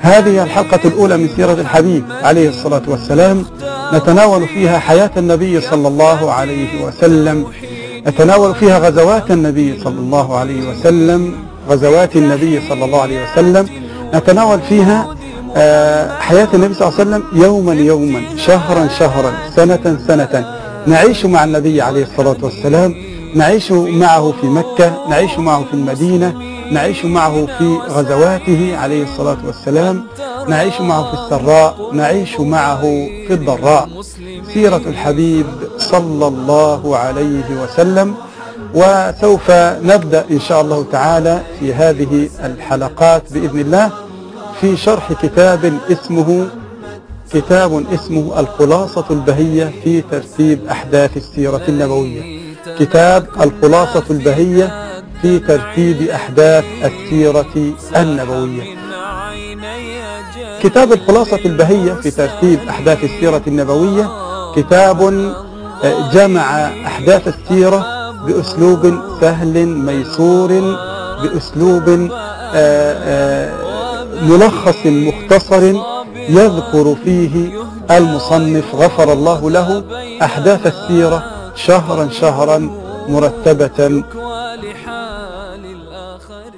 هذه الحلقة الأولى من سيرة الحبيب عليه الصلاة والسلام. نتناول فيها حياة النبي صلى الله عليه وسلم. نتناول فيها غزوات النبي صلى الله عليه وسلم غزوات النبي صلى الله عليه وسلم. نتناول فيها آه، حياة النبي صلى الله عليه وسلم يوما يوما شهرا شهرا سنة سنة. نعيش مع النبي عليه الصلاة والسلام نعيش معه في مكة نعيش معه في المدينة نعيش معه في غزواته عليه الصلاة والسلام نعيش معه في السراء نعيش معه في الضراء. سيرة الحبيب صلى الله عليه وسلم وسوف نبدأ إن شاء الله تعالى في هذه الحلقات بإذن الله في شرح كتاب اسمه كتاب اسمه الخلاصة البهية في ترتيب أحداث السيرة النبوية. كتاب الخلاصة البهية في ترتيب أحداث السيرة النبوية. كتاب الخلاصة البهية في ترتيب أحداث السيرة النبوية كتاب جمع أحداث السيرة بأسلوب سهل ميسور بأسلوب ملخص مختصر يذكر فيه المصنف غفر الله له أحداث السيرة شهرا شهرا مرتبة آخر